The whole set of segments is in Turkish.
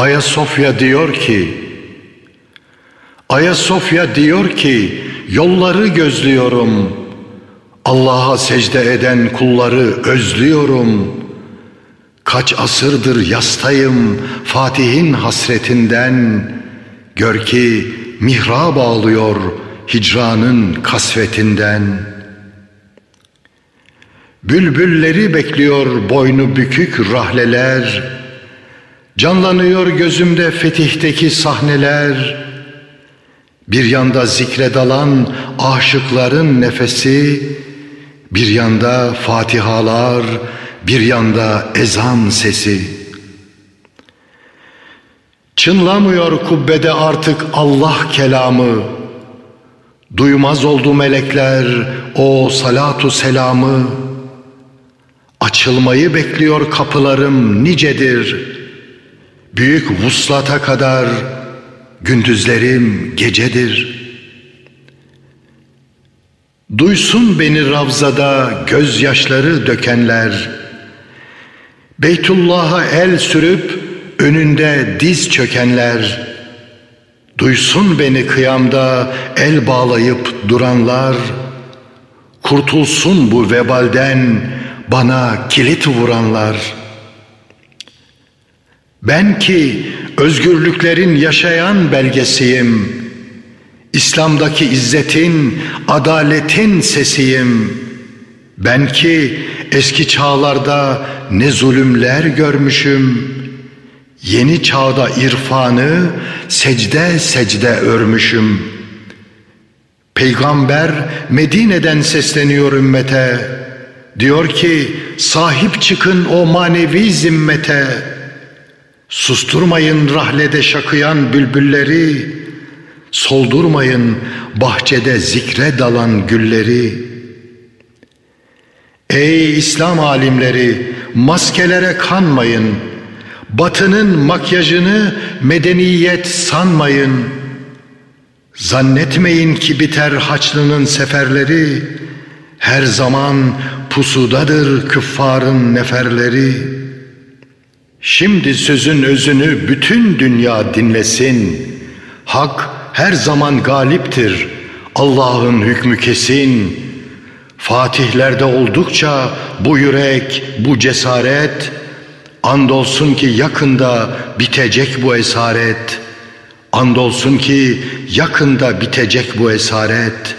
Ayasofya diyor ki, Ayasofya diyor ki, yolları gözlüyorum. Allah'a secde eden kulları özlüyorum. Kaç asırdır yastayım Fatih'in hasretinden. Gör ki mihrab ağlıyor hicranın kasvetinden. Bülbülleri bekliyor boynu bükük rahleler. Canlanıyor gözümde fetihteki sahneler. Bir yanda zikre dalan aşıkların nefesi, bir yanda fatihalar, bir yanda ezan sesi. Çınlamıyor kubbede artık Allah kelamı. Duymaz oldu melekler o salatu selamı. Açılmayı bekliyor kapılarım nicedir. Büyük vuslata kadar gündüzlerim gecedir. Duysun beni Ravzada gözyaşları dökenler. Beytullah'a el sürüp önünde diz çökenler. Duysun beni kıyamda el bağlayıp duranlar. Kurtulsun bu vebalden bana kilit vuranlar.'' Ben ki özgürlüklerin yaşayan belgesiyim. İslam'daki izzetin, adaletin sesiyim. Ben ki eski çağlarda ne zulümler görmüşüm. Yeni çağda irfanı secde secde örmüşüm. Peygamber Medine'den sesleniyor ümmete. Diyor ki sahip çıkın o manevi zimmete.'' Susturmayın rahlede şakıyan bülbülleri, soldurmayın bahçede zikre dalan gülleri. Ey İslam alimleri, maskelere kanmayın. Batının makyajını medeniyet sanmayın. Zannetmeyin ki biter Haçlı'nın seferleri. Her zaman pusudadır küffarın neferleri.'' Şimdi sözün özünü bütün dünya dinlesin. Hak her zaman galiptir. Allah'ın hükmü kesin. Fatihlerde oldukça bu yürek, bu cesaret, andolsun ki yakında bitecek bu esaret. Andolsun ki yakında bitecek bu esaret.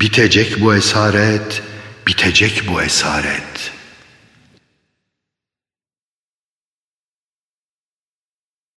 Bitecek bu esaret, bitecek bu esaret.''